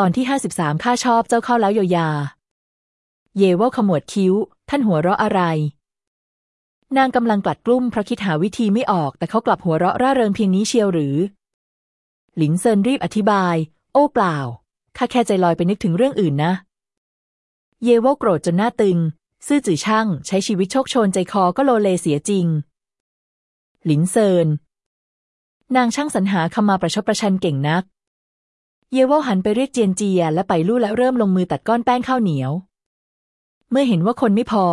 ตอนที่ห้าสิบสามข้าชอบเจ้าเข้าแล้วเย่เหยา เย่เหยาขมวดคิ้ว ท่านหัวเราะอะไร นางกำลังกลัดกลุ้มเพราะคิดหาวิธีไม่ออก แต่เขากลับหัวเราะร่าเริงเพียงนี้เชียวหรือ หลินเซินรีบอธิบาย โอ้เปล่าข้าแค่ใจลอยไปนึกถึงเรื่องอื่นนะ เย่เหยาโกรธจนหน้าตึง ซื่อจื่อช่าง ใช้ชีวิตโชกโชนใจคอก็โลเลเสียจริง หลินเซินนางช่างสรรหาคำมาประชดประชันเก่งนัก เย่เหยาหันไปเรียกเจียนเจียและไปลู่และเริ่มลงมือตัดก้อนแป้งข้าวเหนียว เมื่อเห็นว่าคนไม่พอ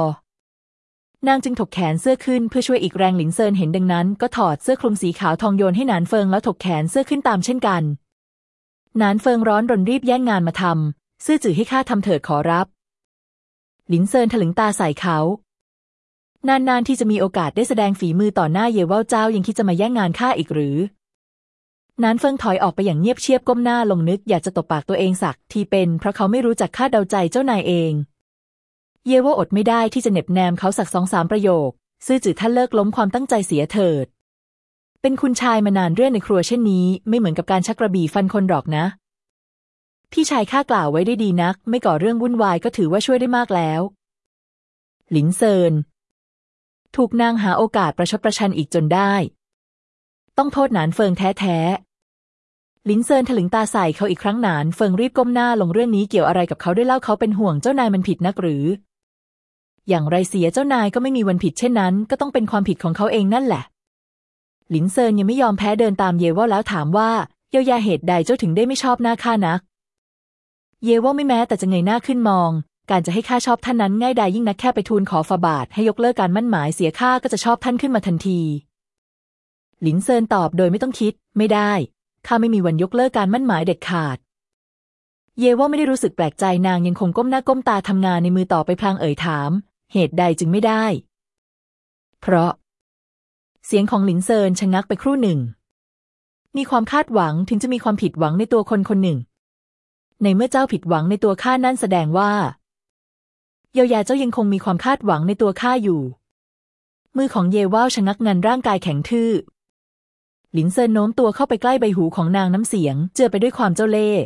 นางจึงถกแขนเสื้อขึ้นเพื่อช่วยอีกแรงหลินเซินเห็นดังนั้น ก็ถอดเสื้อคลุมสีขาวทองโยนให้หนานเฟิงแล้วถกแขนเสื้อขึ้นตามเช่นกัน หนานเฟิงร้อนรนรีบแย่งงานมาทำซื่อจื่อให้ข้าทำเถิดขอรับ หลินเซินถลึงตาใส่เขา นานๆที่จะมีโอกาสได้แสดงฝีมือต่อหน้าเย่ว่าเจ้ายังคิดจะมาแย่งงานข้าอีกหรือ นานเฟิงถอยออกไปอย่างเงียบเชียบก้มหน้าลงนึกอยากจะตบปากตัวเองสักทีเป็น เพราะเขาไม่รู้จักคาดเดาใจเจ้านายเอง เยว่าอดไม่ได้ที่จะเน็บแนมเขาสักสองสามประโยค ซื่อจือท่านเลิกล้มความตั้งใจเสียเถิด เป็นคุณชายมานานเรื่องในครัวเช่นนี้ ไม่เหมือนกับการชักกระบี่ฟันคนหรอกนะ พี่ชายข้ากล่าวไว้ได้ดีนัก ไม่ก่อเรื่องวุ่นวายก็ถือว่าช่วยได้มากแล้ว หหลินเซินถูกนางหาโอกาสประชดประชันอีกจนได้ ต้องโทษหนานเฟิงแท้ๆ ลินเซินถลึงตาใส่เขาอีกครั้งหนานเฟิงรีบก้มหน้าลงเรื่องนี้เกี่ยวอะไรกับเขาด้วยเล่าเขาเป็นห่วงเจ้านายมันผิดนักหรือ อย่างไรเสียเจ้านายก็ไม่มีวันผิดเช่นนั้น ก็ต้องเป็นความผิดของเขาเองนั่นแหละหลินเซินยังไม่ยอมแพ้เดินตามเย่เหยาแล้วถามว่าเย่เหยาเหตุใดเจ้าถึงได้ไม่ชอบหน้าข้านัก เยว่าไม่แม้แต่จะเงยหน้าขึ้นมอง การจะให้ข้าชอบท่านนั้นง่ายดายยิ่งนักแค่ไปทูลขอฝาบาทให้ยกเลิกการมั่นหมายเสียข้าก็จะชอบท่านขึ้นมาทันที หลินเซินตอบโดยไม่ต้องคิด ไม่ได้ ข้าไม่มีวันยกเลิกการมั่นหมายเด็ดขาด เยว่าไม่ได้รู้สึกแปลกใจนางยังคงก้มหน้าก้มตาทำงานในมือต่อไปพลางเอ่ยถาม เหตุใดจึงไม่ได้ เพราะ เสียงของหลินเซินชะงักไปครู่หนึ่ง มีความคาดหวังถึงจะมีความผิดหวังในตัวคนคนหนึ่ง ในเมื่อเจ้าผิดหวังในตัวข้านั่นแสดงว่าเยายาเจ้ายังคงมีความคาดหวังในตัวข้าอยู่ มือของเยว่าชะงักงันร่างกายแข็งทื่อ หลินเซินโน้มตัวเข้าไปใกล้ใบหูของนางน้ำเสียง เจือไปด้วยความเจ้าเล่ห์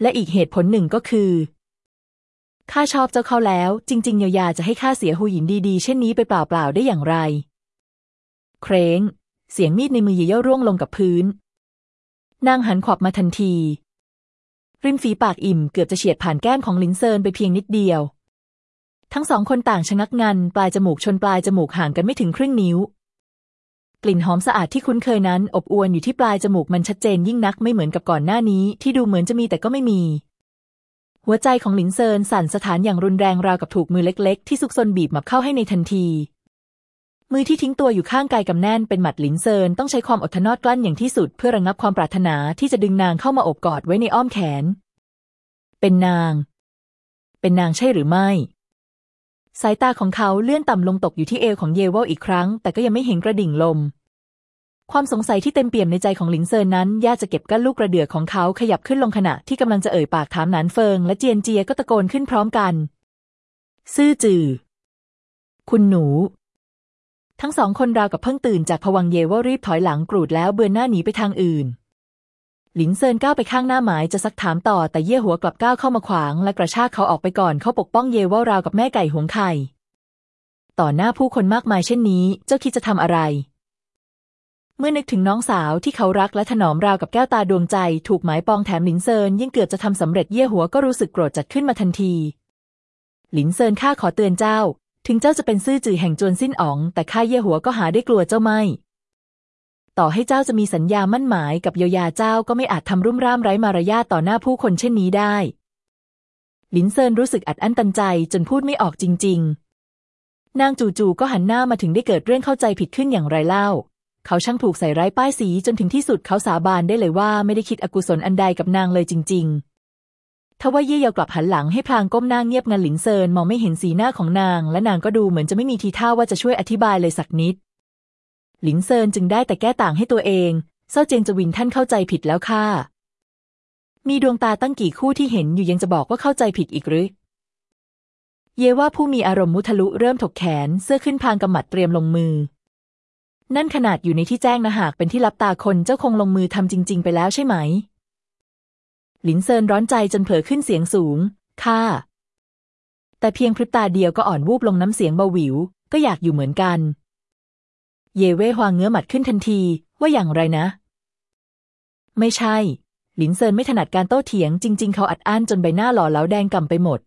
และอีกเหตุผลหนึ่งก็คือข้าชอบเจ้าเขาแล้ว จริงๆเยียวยาจะให้ข้าเสียหูหยินดีๆ เช่นนี้ไปเปล่าๆได้อย่างไร เคร้ง เสียงมีดในมือเยี่ยวร่วงลงกับพื้น นางหันขวับมาทันที ริมฝีปากอิ่มเกือบจะเฉียดผ่านแก้มของลินเซินไปเพียงนิดเดียว ทั้งสองคนต่างชะงักงัน ปลายจมูกชนปลายจมูกห่างกันไม่ถึงครึ่งนิ้ว กลิ่นหอมสะอาดที่คุ้นเคยนั้น อบอวลอยู่ที่ปลายจมูกมันชัดเจนยิ่งนักไม่เหมือนกับก่อนหน้านี้ ที่ดูเหมือนจะมีแต่ก็ไม่มี หัวใจของหลินเซินสั่นสถานอย่างรุนแรงราวกับถูกมือเล็ก ๆ ที่ซุกซนบีบมาเข้าให้ในทันที มือที่ทิ้งตัวอยู่ข้างกายกำแน่นเป็นหมัดหลินเซินต้องใช้ความอดทนอดกลั้นอย่างที่สุด เพื่อระงับความปรารถนาที่จะดึงนางเข้ามาโอบกอดไว้ในอ้อมแขน เป็นนาง เป็นนางใช่หรือไม่ สายตาของเขาเลื่อนต่ำลงตกอยู่ที่เอวของเย่เหยาอีกครั้ง แต่ก็ยังไม่เห็นกระดิ่งลม ความสงสัยที่เต็มเปี่ยมในใจของหลินเซินนั้นยากจะเก็บกั้นลูกกระเดือกของเขาขยับขึ้นลงขณะที่กำลังจะเอ่ยปากถามหนานเฟิง และเจียนเจียก็ตะโกนขึ้นพร้อมกัน ซื่อจือ คุณหนู ทั้งสองคนราวกับเพิ่งตื่นจากผวังเยว่ารีบถอยหลังกรูดแล้วเบือนหน้าหนีไปทางอื่น หลินเซินก้าวไปข้างหน้าหมายจะซักถามต่อแต่เย่หัวกลับก้าวเข้ามาขวาง และกระชากเขาออกไปก่อนเขาปกป้องเยว่าราวกับแม่ไก่หวงไข่ ต่อหน้าผู้คนมากมายเช่นนี้ เจ้าคิดจะทำอะไร เมื่อนึกถึงน้องสาวที่เขารักและถนอมราวกับแก้วตาดวงใจ ถูกหมายปองแถมหลินเซินยิ่งเกือบจะทำสำเร็จเย่หัวก็รู้สึกโกรธจัดขึ้นมาทันที หลินเซินข้าขอเตือนเจ้า ถึงเจ้าจะเป็นซื่อจื่อแห่งจวนสิ้นอ๋อง แต่ข้าเย่หัวก็หาได้กลัวเจ้าไม่ ต่อให้เจ้าจะมีสัญญามั่นหมายกับเยายาเจ้าก็ไม่อาจทำรุ่มร่ามไร้มารยาทต่อหน้าผู้คนเช่นนี้ได้หลินเซินรู้สึกอัดอั้นตันใจจนพูดไม่ออกจริง ๆ นางจู่ๆก็หันหน้ามาถึงได้เกิดเรื่องเข้าใจผิดขึ้นอย่างไรเล่า เขาช่างถูกใส่ร้ายป้ายสีจนถึงที่สุดเขาสาบานได้เลยว่าไม่ได้คิดอกุศลอันใดกับนางเลยจริง ๆ ทว่าเย่เหยากลับหันหลังให้พลางก้มหน้าเงียบงันหลินเซินมองไม่เห็นสีหน้าของนาง และนางก็ดูเหมือนจะไม่มีทีท่าว่าจะช่วยอธิบายเลยสักนิด หลินเซินจึงได้แต่แก้ต่างให้ตัวเองเส้าเจียงจวินท่านเข้าใจผิดแล้วค่ะ มีดวงตาตั้งกี่คู่ที่เห็นอยู่ยังจะบอกว่าเข้าใจผิดอีกหรือ เย่เหยาผู้มีอารมณ์มุทะลุเริ่มถกแขนเสื้อขึ้นพลางกำหมัดเตรียมลงมือ นั่นขนาดอยู่ในที่แจ้งนะหากเป็นที่ลับตาคนเจ้าคงลงมือทำจริง ๆ ไปแล้วใช่ไหม หลินเซินร้อนใจจนเผลอขึ้นเสียงสูงข้าแต่เพียงพริบตาเดียวก็อ่อนวูบลงน้ำเสียงเบาหวิว ก็อยากอยู่เหมือนกัน เยเว่ฮวางเงื้อหมัดขึ้นทันที ว่าอย่างไรนะ ไม่ใช่ หลินเซินไม่ถนัดการโต้เถียง จริง ๆ เขาอัดอั้นจนใบหน้าหล่อเหลาแดงก่ำไปหมด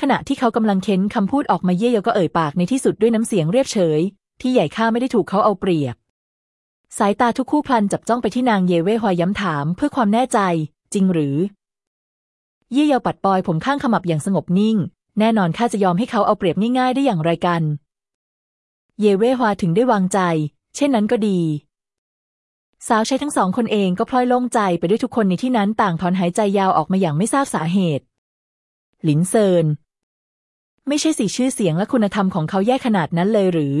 ขณะที่เขากำลังเค้นคำพูดออกมาเย่เยาก็เอ่ยปากในที่สุดด้วยน้ำเสียงเรียบเฉย ที่ใหญ่ข้าไม่ได้ถูกเขาเอาเปรียบ สายตาทุกคู่พลันจับจ้องไปที่นางเยเว่ฮวาย้ำถามเพื่อความแน่ใจ จริงหรือ เย่เยาปัดปอยผมข้างขมับอย่างสงบนิ่ง แน่นอนข้าจะยอมให้เขาเอาเปรียบง่ายๆได้อย่างไรกัน เยเว่ฮวาถึงได้วางใจ เช่นนั้นก็ดี สาวใช้ทั้งสองคนเองก็พลอยโล่งใจไปด้วยทุกคนในที่นั้นต่างถอนหายใจยาวออกมาอย่างไม่ทราบสาเหตุ หลินเซิน ไม่ใช่สีชื่อเสียงและคุณธรรมของเขาแย่ขนาดนั้นเลยหรือ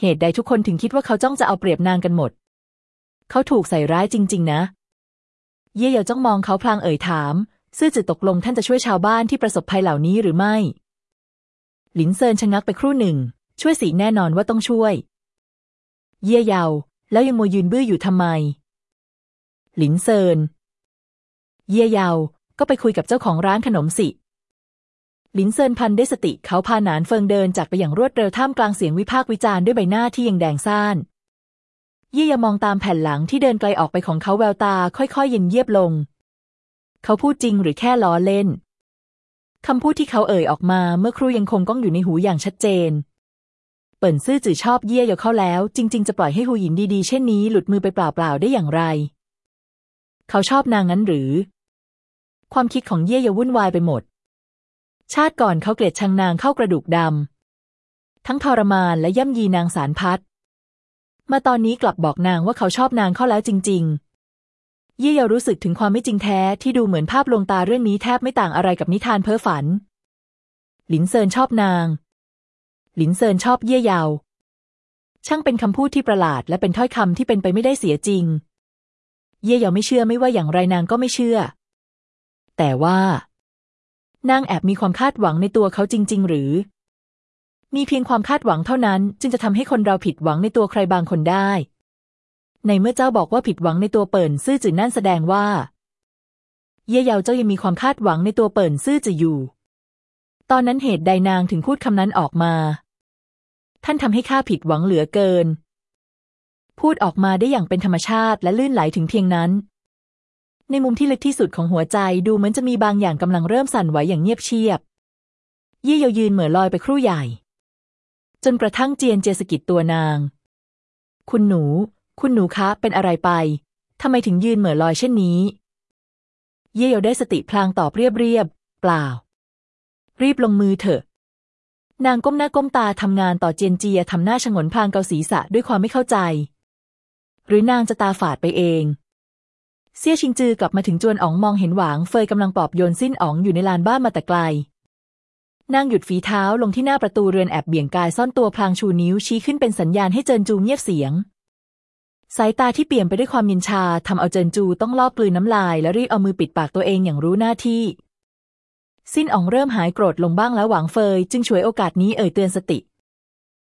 เหตุใดทุกคนถึงคิดว่าเขาจ้องจะเอาเปรียบนางกันหมด เขาถูกใส่ร้ายจริง ๆ นะ เย่เยาจ้องมองเขาพลางเอ่ยถาม ซื่อจือตกลงท่านจะช่วยชาวบ้านที่ประสบภัยเหล่านี้หรือไม่ หลินเซินชะงักไปครู่หนึ่ง ช่วยสีแน่นอนว่าต้องช่วย เย่เยา แล้วยังโมยืนบื้ออยู่ทำไม หลินเซิน เย่เยา ก็ไปคุยกับเจ้าของร้านขนมสิหลินเซินพันได้สติเขาพาหนานเฟิงเดินจากไปอย่างรวดเร็วท่ามกลางเสียงวิพากษ์วิจารณ์ด้วยใบหน้าที่ยังแดงซ่านเย่ยามองตามแผ่นหลังที่เดินไกลออกไปของเขาแววตาค่อยๆเย็นเยียบลง เขาพูดจริงหรือแค่ล้อเล่น คำพูดที่เขาเอ่ยออกมาเมื่อครู่ยังคงก้องอยู่ในหูอย่างชัดเจน เปิ่นซื่อจื่อชอบเย่เยาเข้าแล้ว จริง ๆ จะปล่อยให้หูหยินดีๆ เช่นนี้หลุดมือไปเปล่าๆได้อย่างไร เขาชอบนางนั้นหรือ ความคิดของเย่เยาวุ่นวายไปหมด ชาติก่อนเขาเกลียดชังนางเข้ากระดูกดำทั้งทรมานและย่ำยีนางสารพัดมาตอนนี้กลับบอกนางว่าเขาชอบนางเข้าแล้วจริง ๆ เย่เยารู้สึกถึงความไม่จริงแท้ที่ดูเหมือนภาพลวงตาเรื่องนี้แทบไม่ต่างอะไรกับนิทานเพ้อฝัน หลินเซินชอบนาง หลินเซินชอบเย่เยาว ช่างเป็นคำพูดที่ประหลาด และเป็นถ้อยคำที่เป็นไปไม่ได้เสียจริง เย่เยาไม่เชื่อไม่ว่าอย่างไรนางก็ไม่เชื่อ แต่ว่า นางแอบมีความคาดหวังในตัวเขาจริง ๆ หรือ มีเพียงความคาดหวังเท่านั้น จึงจะทำให้คนเราผิดหวังในตัวใครบางคนได้ ในเมื่อเจ้าบอกว่าผิดหวังในตัวเปิ่นซื่อจื่อนั่นแสดงว่า เย่เยาเจ้ายังมีความคาดหวังในตัวเปิ่นซื่อจื่ออยู่ ตอนนั้นเหตุใดนางถึงพูดคำนั้นออกมา ท่านทำให้ข้าผิดหวังเหลือเกิน พูดออกมาได้อย่างเป็นธรรมชาติและลื่นไหลถึงเพียงนั้น ในมุมที่ลึกที่สุดของหัวใจดูเหมือนจะมีบางอย่างกำลังเริ่มสั่นไหวอย่างเงียบเชียบ ยี่เยายืนเหมือลอยไปครู่ใหญ่ จนกระทั่งเจียนเจสกิดตัวนาง คุณหนู คุณหนูคะ เป็นอะไรไปทำไมถึงยืนเหมือลอยเช่นนี้ เย่เยาได้สติพลางตอบเรียบเรียบเปล่า รีบลงมือเถอะ นางก้มหน้าก้มตาทำงานต่อเจนเจียทำหน้าชงนพลางเกาศีรษะด้วยความไม่เข้าใจ หรือนางจะตาฝาดไปเอง เซี่ยชิงจือกลับมาถึงจวนอ๋องมองเห็นหวางเฟยกำลังปอบโยนสิ้นอ๋องอยู่ในลานบ้านมาแต่ไกล นางหยุดฝีเท้าลงที่หน้าประตูเรือนแอบเบี่ยงกายซ่อนตัวพลางชูนิ้วชี้ขึ้นเป็นสัญญาณให้เจินจูเงียบเสียง สายตาที่เปลี่ยมไปด้วยความยินชาทำเอาเจินจูต้องลอบกลืนน้ำลาย และรีบเอามือปิดปากตัวเองอย่างรู้หน้าที่ สิ้นอ๋องเริ่มหายโกรธลงบ้างแล้วหวังเฟยจึงฉวยโอกาสนี้เอ่ยเตือนสติ